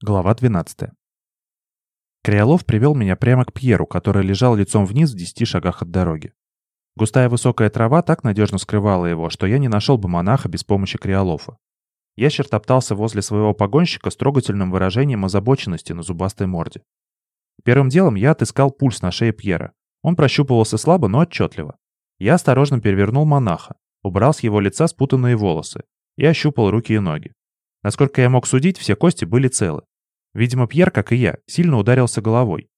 Глава 12. Криолов привел меня прямо к Пьеру, который лежал лицом вниз в десяти шагах от дороги. Густая высокая трава так надежно скрывала его, что я не нашел бы монаха без помощи Криолофа. Ящер топтался возле своего погонщика с трогательным выражением озабоченности на зубастой морде. Первым делом я отыскал пульс на шее Пьера. Он прощупывался слабо, но отчетливо. Я осторожно перевернул монаха, убрал с его лица спутанные волосы и ощупал руки и ноги. Насколько я мог судить, все кости были целы. Видимо, Пьер, как и я, сильно ударился головой.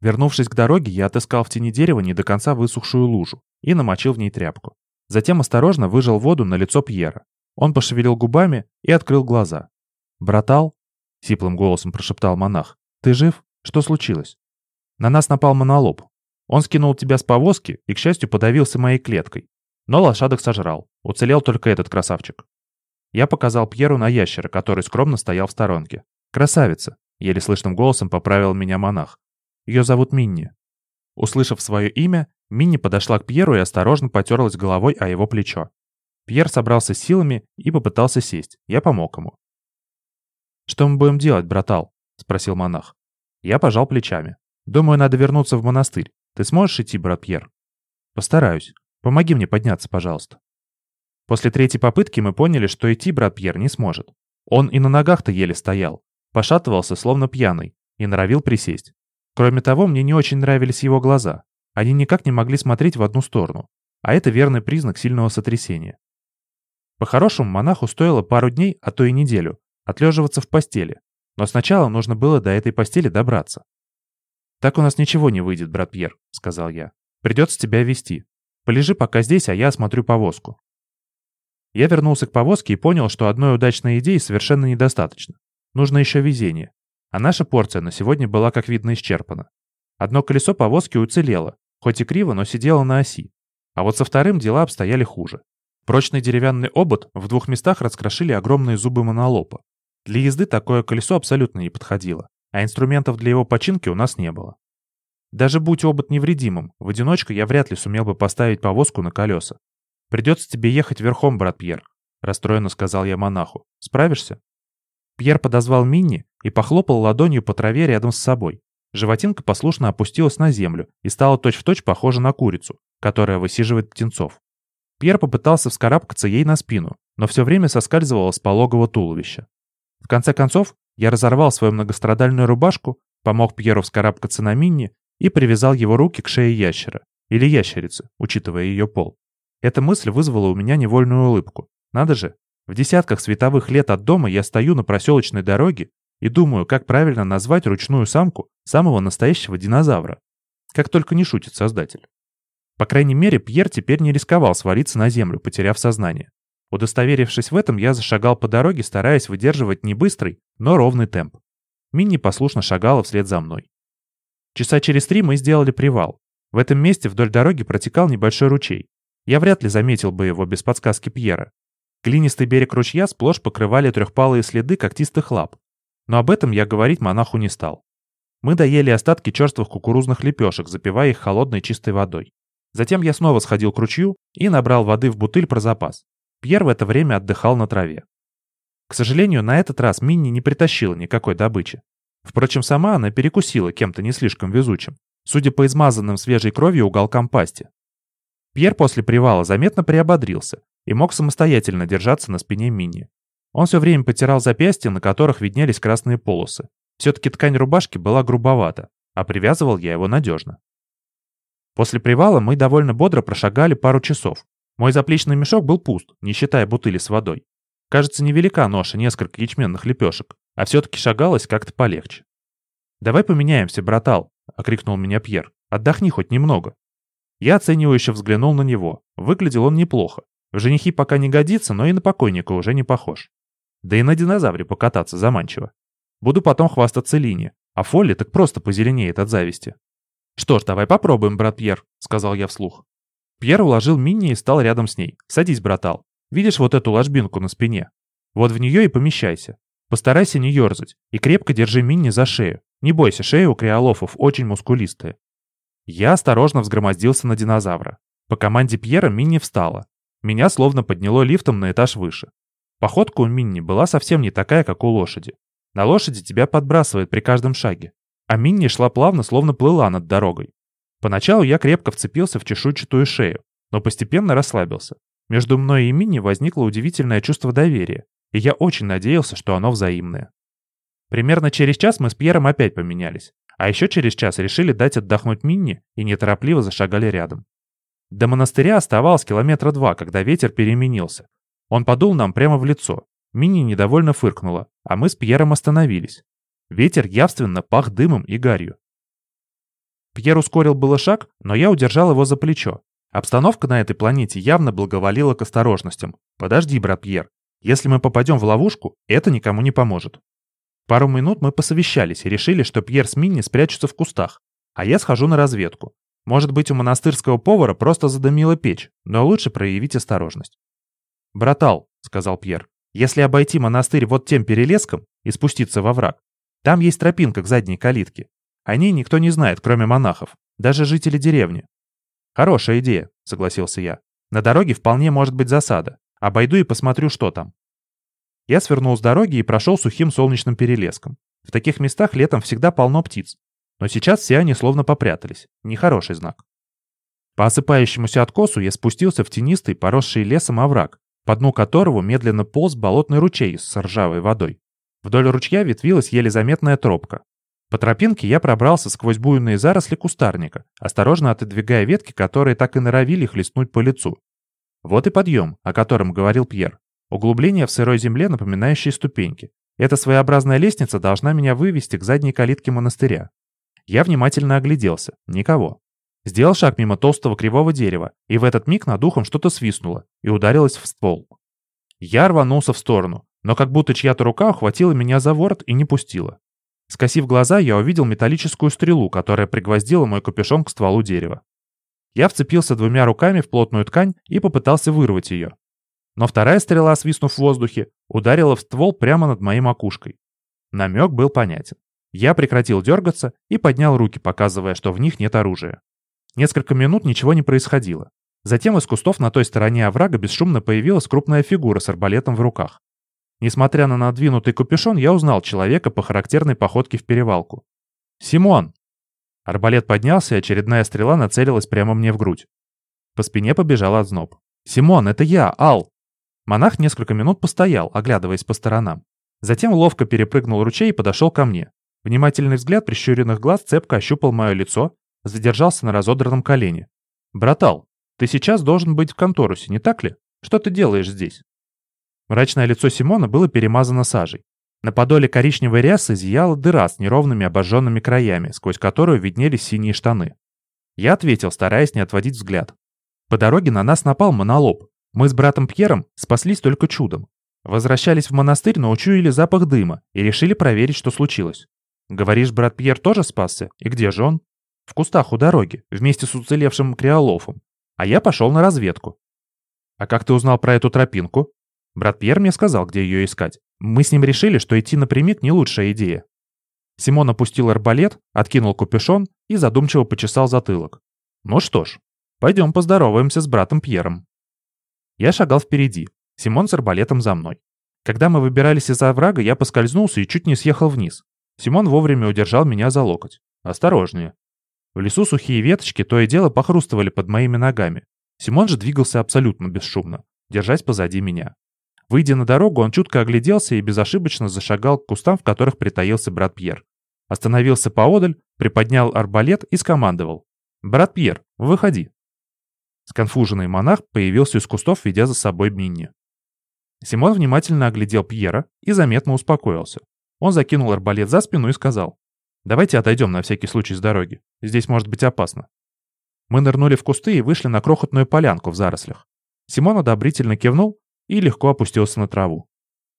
Вернувшись к дороге, я отыскал в тени дерева не до конца высохшую лужу и намочил в ней тряпку. Затем осторожно выжал воду на лицо Пьера. Он пошевелил губами и открыл глаза. «Братал?» — сиплым голосом прошептал монах. «Ты жив? Что случилось?» «На нас напал монолоб. Он скинул тебя с повозки и, к счастью, подавился моей клеткой. Но лошадок сожрал. Уцелел только этот красавчик. Я показал Пьеру на ящера, который скромно стоял в сторонке. «Красавица!» — еле слышным голосом поправил меня монах. «Ее зовут Минни». Услышав свое имя, Минни подошла к Пьеру и осторожно потерлась головой о его плечо. Пьер собрался силами и попытался сесть. Я помог ему. «Что мы будем делать, братал?» — спросил монах. Я пожал плечами. «Думаю, надо вернуться в монастырь. Ты сможешь идти, брат Пьер?» «Постараюсь. Помоги мне подняться, пожалуйста». После третьей попытки мы поняли, что идти брат Пьер не сможет. Он и на ногах-то еле стоял, пошатывался, словно пьяный, и норовил присесть. Кроме того, мне не очень нравились его глаза. Они никак не могли смотреть в одну сторону, а это верный признак сильного сотрясения. По-хорошему, монаху стоило пару дней, а то и неделю, отлеживаться в постели, но сначала нужно было до этой постели добраться. «Так у нас ничего не выйдет, брат Пьер», — сказал я. «Придется тебя вести. Полежи пока здесь, а я осмотрю повозку. Я вернулся к повозке и понял, что одной удачной идеи совершенно недостаточно. Нужно еще везение. А наша порция на сегодня была, как видно, исчерпана. Одно колесо повозки уцелело, хоть и криво, но сидело на оси. А вот со вторым дела обстояли хуже. Прочный деревянный обод в двух местах раскрошили огромные зубы монолопа. Для езды такое колесо абсолютно не подходило, а инструментов для его починки у нас не было. Даже будь обод невредимым, в одиночку я вряд ли сумел бы поставить повозку на колеса. «Придется тебе ехать верхом, брат Пьер», — расстроенно сказал я монаху. «Справишься?» Пьер подозвал Минни и похлопал ладонью по траве рядом с собой. Животинка послушно опустилась на землю и стала точь-в-точь точь похожа на курицу, которая высиживает птенцов. Пьер попытался вскарабкаться ей на спину, но все время соскальзывал с пологого туловища. В конце концов, я разорвал свою многострадальную рубашку, помог Пьеру вскарабкаться на Минни и привязал его руки к шее ящера, или ящерицы, учитывая ее пол. Эта мысль вызвала у меня невольную улыбку. Надо же, в десятках световых лет от дома я стою на проселочной дороге и думаю, как правильно назвать ручную самку самого настоящего динозавра. Как только не шутит создатель. По крайней мере, Пьер теперь не рисковал свалиться на землю, потеряв сознание. Удостоверившись в этом, я зашагал по дороге, стараясь выдерживать не быстрый, но ровный темп. Минни послушно шагала вслед за мной. Часа через три мы сделали привал. В этом месте вдоль дороги протекал небольшой ручей. Я вряд ли заметил бы его без подсказки Пьера. Глинистый берег ручья сплошь покрывали трехпалые следы когтистых лап. Но об этом я говорить монаху не стал. Мы доели остатки черствых кукурузных лепешек, запивая их холодной чистой водой. Затем я снова сходил к ручью и набрал воды в бутыль про запас. Пьер в это время отдыхал на траве. К сожалению, на этот раз Минни не притащила никакой добычи. Впрочем, сама она перекусила кем-то не слишком везучим, судя по измазанным свежей кровью уголкам пасти. Пьер после привала заметно приободрился и мог самостоятельно держаться на спине Мини. Он все время потирал запястья, на которых виднелись красные полосы. Все-таки ткань рубашки была грубовата, а привязывал я его надежно. После привала мы довольно бодро прошагали пару часов. Мой заплечный мешок был пуст, не считая бутыли с водой. Кажется, невелика ноша несколько ячменных лепешек, а все-таки шагалось как-то полегче. «Давай поменяемся, братал», — окрикнул меня Пьер. «Отдохни хоть немного». Я оценивающе взглянул на него. Выглядел он неплохо. В женихи пока не годится, но и на покойника уже не похож. Да и на динозавре покататься заманчиво. Буду потом хвастаться Лине, а Фолли так просто позеленеет от зависти. «Что ж, давай попробуем, брат Пьер», — сказал я вслух. Пьер уложил Минни и стал рядом с ней. «Садись, братал. Видишь вот эту ложбинку на спине? Вот в нее и помещайся. Постарайся не ерзать и крепко держи Минни за шею. Не бойся, шея у криолофов очень мускулистая. Я осторожно взгромоздился на динозавра. По команде Пьера Минни встала. Меня словно подняло лифтом на этаж выше. Походка у Минни была совсем не такая, как у лошади. На лошади тебя подбрасывает при каждом шаге. А Минни шла плавно, словно плыла над дорогой. Поначалу я крепко вцепился в чешуйчатую шею, но постепенно расслабился. Между мной и Минни возникло удивительное чувство доверия, и я очень надеялся, что оно взаимное. Примерно через час мы с Пьером опять поменялись, а еще через час решили дать отдохнуть Минни и неторопливо зашагали рядом. До монастыря оставалось километра два, когда ветер переменился. Он подул нам прямо в лицо. Минни недовольно фыркнула, а мы с Пьером остановились. Ветер явственно пах дымом и гарью. Пьер ускорил было шаг, но я удержал его за плечо. Обстановка на этой планете явно благоволила к осторожностям. Подожди, брат Пьер. Если мы попадем в ловушку, это никому не поможет. Пару минут мы посовещались и решили, что Пьер с Минни спрячутся в кустах, а я схожу на разведку. Может быть, у монастырского повара просто задымила печь, но лучше проявить осторожность. «Братал», — сказал Пьер, — «если обойти монастырь вот тем перелеском и спуститься во враг, там есть тропинка к задней калитке. О ней никто не знает, кроме монахов, даже жители деревни». «Хорошая идея», — согласился я. «На дороге вполне может быть засада. Обойду и посмотрю, что там». Я свернул с дороги и прошел сухим солнечным перелеском. В таких местах летом всегда полно птиц, но сейчас все они словно попрятались. Нехороший знак. По осыпающемуся откосу я спустился в тенистый, поросший лесом овраг, по дну которого медленно полз болотный ручей с ржавой водой. Вдоль ручья ветвилась еле заметная тропка. По тропинке я пробрался сквозь буйные заросли кустарника, осторожно отодвигая ветки, которые так и норовили хлестнуть по лицу. Вот и подъем, о котором говорил Пьер. Углубление в сырой земле, напоминающее ступеньки. Эта своеобразная лестница должна меня вывести к задней калитке монастыря. Я внимательно огляделся. Никого. Сделал шаг мимо толстого кривого дерева, и в этот миг над ухом что-то свистнуло и ударилось в ствол. Я рванулся в сторону, но как будто чья-то рука ухватила меня за ворот и не пустила. Скосив глаза, я увидел металлическую стрелу, которая пригвоздила мой капюшон к стволу дерева. Я вцепился двумя руками в плотную ткань и попытался вырвать ее. Но вторая стрела, свистнув в воздухе, ударила в ствол прямо над моей макушкой. Намек был понятен. Я прекратил дергаться и поднял руки, показывая, что в них нет оружия. Несколько минут ничего не происходило. Затем из кустов на той стороне оврага бесшумно появилась крупная фигура с арбалетом в руках. Несмотря на надвинутый капюшон, я узнал человека по характерной походке в перевалку. «Симон!» Арбалет поднялся, и очередная стрела нацелилась прямо мне в грудь. По спине побежал озноб. «Симон, это я, Ал!» Монах несколько минут постоял, оглядываясь по сторонам. Затем ловко перепрыгнул ручей и подошел ко мне. Внимательный взгляд прищуренных глаз цепко ощупал мое лицо, задержался на разодранном колене. «Братал, ты сейчас должен быть в конторусе, не так ли? Что ты делаешь здесь?» Мрачное лицо Симона было перемазано сажей. На подоле коричневой рясы зияла дыра с неровными обожженными краями, сквозь которую виднелись синие штаны. Я ответил, стараясь не отводить взгляд. По дороге на нас напал монолоб. Мы с братом Пьером спаслись только чудом. Возвращались в монастырь, но учуяли запах дыма и решили проверить, что случилось. Говоришь, брат Пьер тоже спасся? И где же он? В кустах у дороги, вместе с уцелевшим криолофом. А я пошел на разведку. А как ты узнал про эту тропинку? Брат Пьер мне сказал, где ее искать. Мы с ним решили, что идти напрямик не лучшая идея. Симон опустил арбалет, откинул капюшон и задумчиво почесал затылок. Ну что ж, пойдем поздороваемся с братом Пьером. Я шагал впереди, Симон с арбалетом за мной. Когда мы выбирались из оврага, я поскользнулся и чуть не съехал вниз. Симон вовремя удержал меня за локоть. «Осторожнее». В лесу сухие веточки то и дело похрустывали под моими ногами. Симон же двигался абсолютно бесшумно, держась позади меня. Выйдя на дорогу, он чутко огляделся и безошибочно зашагал к кустам, в которых притаился брат Пьер. Остановился поодаль, приподнял арбалет и скомандовал. «Брат Пьер, выходи». Сконфуженный монах появился из кустов, ведя за собой Минни. Симон внимательно оглядел Пьера и заметно успокоился. Он закинул арбалет за спину и сказал. «Давайте отойдем на всякий случай с дороги. Здесь может быть опасно». Мы нырнули в кусты и вышли на крохотную полянку в зарослях. Симон одобрительно кивнул и легко опустился на траву.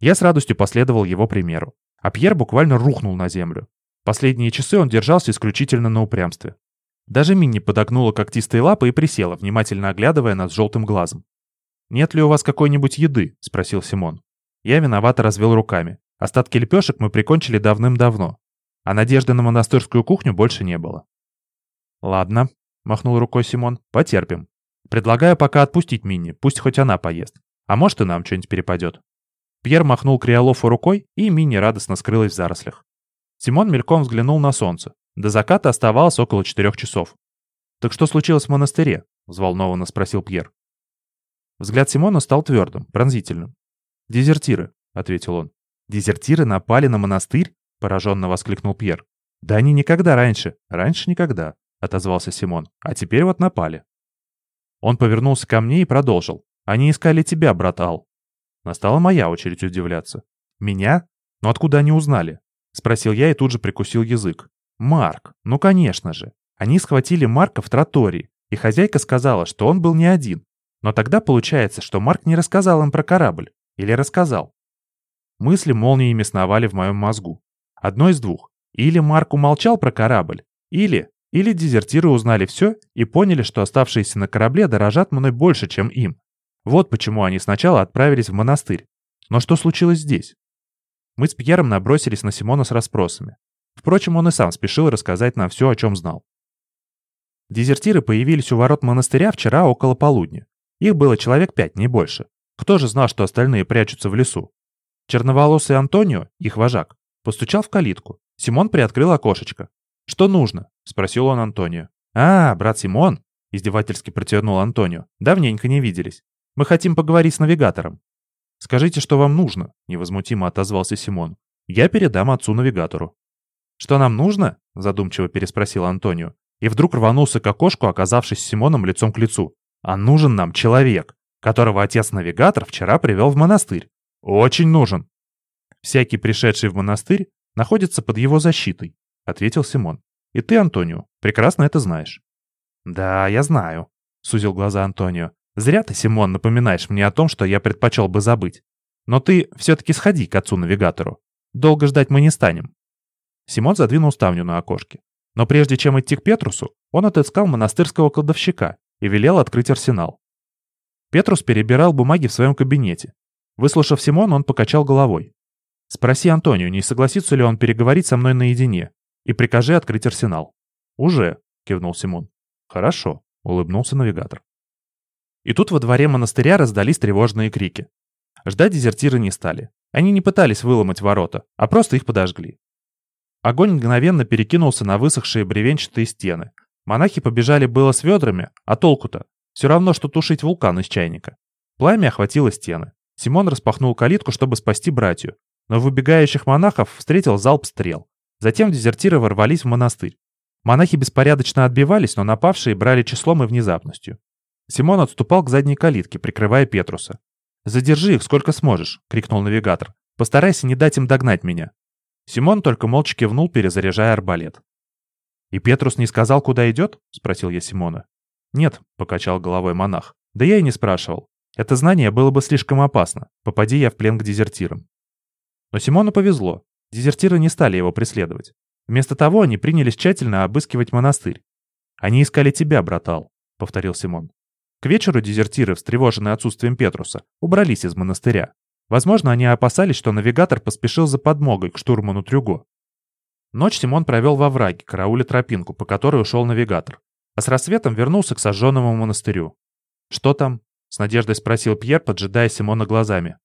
Я с радостью последовал его примеру, а Пьер буквально рухнул на землю. Последние часы он держался исключительно на упрямстве. Даже Минни подогнула когтистые лапы и присела, внимательно оглядывая нас желтым глазом. «Нет ли у вас какой-нибудь еды?» — спросил Симон. Я виновато развел руками. Остатки лепешек мы прикончили давным-давно, а надежды на монастырскую кухню больше не было. «Ладно», — махнул рукой Симон, — «потерпим. Предлагаю пока отпустить Минни, пусть хоть она поест. А может и нам что-нибудь перепадет». Пьер махнул Криолофу рукой, и Мини радостно скрылась в зарослях. Симон мельком взглянул на солнце. До заката оставалось около четырех часов. «Так что случилось в монастыре?» — взволнованно спросил Пьер. Взгляд Симона стал твердым, пронзительным. «Дезертиры», — ответил он. «Дезертиры напали на монастырь?» — пораженно воскликнул Пьер. «Да они никогда раньше. Раньше никогда», — отозвался Симон. «А теперь вот напали». Он повернулся ко мне и продолжил. «Они искали тебя, брат Ал». Настала моя очередь удивляться. «Меня? Но откуда они узнали?» — спросил я и тут же прикусил язык. «Марк. Ну, конечно же. Они схватили Марка в тротории, и хозяйка сказала, что он был не один. Но тогда получается, что Марк не рассказал им про корабль. Или рассказал. Мысли молниями сновали в моем мозгу. Одно из двух. Или Марк умолчал про корабль, или... Или дезертиры узнали все и поняли, что оставшиеся на корабле дорожат мной больше, чем им. Вот почему они сначала отправились в монастырь. Но что случилось здесь? Мы с Пьером набросились на Симона с расспросами. Впрочем, он и сам спешил рассказать нам все, о чем знал. Дезертиры появились у ворот монастыря вчера около полудня. Их было человек пять, не больше. Кто же знал, что остальные прячутся в лесу? Черноволосый Антонио, их вожак, постучал в калитку. Симон приоткрыл окошечко. «Что нужно?» — спросил он Антонио. «А, брат Симон!» — издевательски протянул Антонио. «Давненько не виделись. Мы хотим поговорить с навигатором». «Скажите, что вам нужно?» — невозмутимо отозвался Симон. «Я передам отцу-навигатору». «Что нам нужно?» — задумчиво переспросил Антонио. И вдруг рванулся к окошку, оказавшись с Симоном лицом к лицу. «А нужен нам человек, которого отец-навигатор вчера привел в монастырь. Очень нужен». «Всякий, пришедший в монастырь, находится под его защитой», ответил Симон. «И ты, Антонио, прекрасно это знаешь». «Да, я знаю», — сузил глаза Антонио. «Зря ты, Симон, напоминаешь мне о том, что я предпочел бы забыть. Но ты все-таки сходи к отцу-навигатору. Долго ждать мы не станем». Симон задвинул ставню на окошке. Но прежде чем идти к Петрусу, он отыскал монастырского кладовщика и велел открыть арсенал. Петрус перебирал бумаги в своем кабинете. Выслушав Симона, он покачал головой. «Спроси Антонио, не согласится ли он переговорить со мной наедине и прикажи открыть арсенал». «Уже», — кивнул Симон. «Хорошо», — улыбнулся навигатор. И тут во дворе монастыря раздались тревожные крики. Ждать дезертиры не стали. Они не пытались выломать ворота, а просто их подожгли. Огонь мгновенно перекинулся на высохшие бревенчатые стены. Монахи побежали было с ведрами, а толку-то? Все равно, что тушить вулкан из чайника. Пламя охватило стены. Симон распахнул калитку, чтобы спасти братью, но в убегающих монахов встретил залп стрел. Затем дезертиры ворвались в монастырь. Монахи беспорядочно отбивались, но напавшие брали числом и внезапностью. Симон отступал к задней калитке, прикрывая Петруса. «Задержи их сколько сможешь», — крикнул навигатор. «Постарайся не дать им догнать меня». Симон только молча кивнул, перезаряжая арбалет. «И Петрус не сказал, куда идет?» — спросил я Симона. «Нет», — покачал головой монах. «Да я и не спрашивал. Это знание было бы слишком опасно, попади я в плен к дезертирам». Но Симону повезло. Дезертиры не стали его преследовать. Вместо того они принялись тщательно обыскивать монастырь. «Они искали тебя, братал», — повторил Симон. К вечеру дезертиры, встревоженные отсутствием Петруса, убрались из монастыря. Возможно, они опасались, что навигатор поспешил за подмогой к штурману Трюго. Ночь Симон провел во враге, карауля тропинку, по которой ушел навигатор. А с рассветом вернулся к сожженному монастырю. «Что там?» — с надеждой спросил Пьер, поджидая Симона глазами.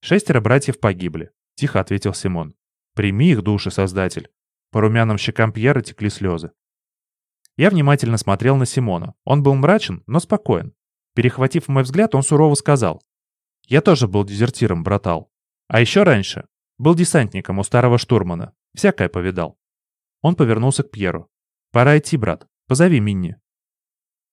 «Шестеро братьев погибли. — тихо ответил Симон. «Прими их души, Создатель». По румяным щекам Пьера текли слезы. Я внимательно смотрел на Симона. Он был мрачен, но спокоен. Перехватив мой взгляд, он сурово сказал. «Я тоже был дезертиром, братал. А еще раньше был десантником у старого штурмана. Всякое повидал». Он повернулся к Пьеру. «Пора идти, брат. Позови Минни».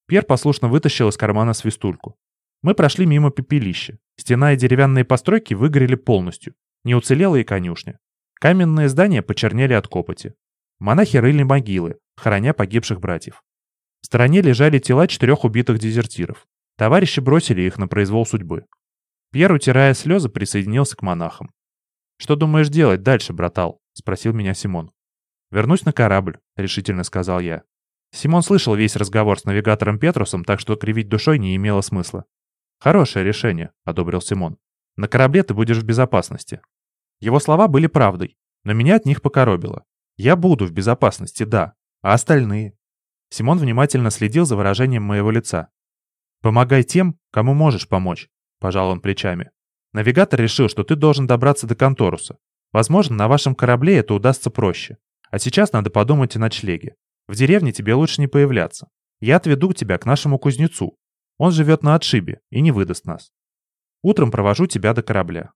Пьер послушно вытащил из кармана свистульку. Мы прошли мимо пепелища. Стена и деревянные постройки выгорели полностью. Не уцелела и конюшня. Каменные здания почернели от копоти. Монахи рыли могилы, хороня погибших братьев. В стороне лежали тела четырех убитых дезертиров. Товарищи бросили их на произвол судьбы. Пьер, утирая слезы, присоединился к монахам. «Что думаешь делать дальше, братал?» — спросил меня Симон. «Вернусь на корабль», — решительно сказал я. Симон слышал весь разговор с навигатором Петрусом, так что кривить душой не имело смысла. «Хорошее решение», — одобрил Симон. «На корабле ты будешь в безопасности. Его слова были правдой, но меня от них покоробило. Я буду в безопасности, да. А остальные? Симон внимательно следил за выражением моего лица. «Помогай тем, кому можешь помочь», — пожал он плечами. Навигатор решил, что ты должен добраться до Конторуса. Возможно, на вашем корабле это удастся проще. А сейчас надо подумать о ночлеге. В деревне тебе лучше не появляться. Я отведу тебя к нашему кузнецу. Он живет на отшибе и не выдаст нас. Утром провожу тебя до корабля.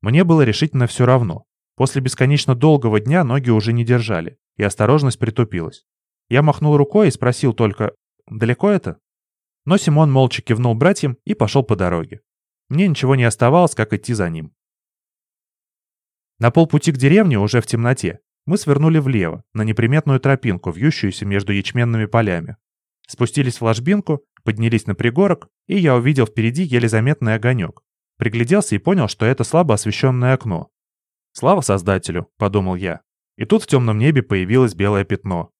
Мне было решительно все равно. После бесконечно долгого дня ноги уже не держали, и осторожность притупилась. Я махнул рукой и спросил только «Далеко это?». Но Симон молча кивнул братьям и пошел по дороге. Мне ничего не оставалось, как идти за ним. На полпути к деревне, уже в темноте, мы свернули влево, на неприметную тропинку, вьющуюся между ячменными полями. Спустились в ложбинку, поднялись на пригорок, и я увидел впереди еле заметный огонек. Пригляделся и понял, что это слабо освещенное окно. «Слава Создателю», — подумал я. И тут в темном небе появилось белое пятно.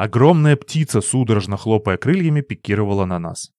Огромная птица, судорожно хлопая крыльями, пикировала на нас.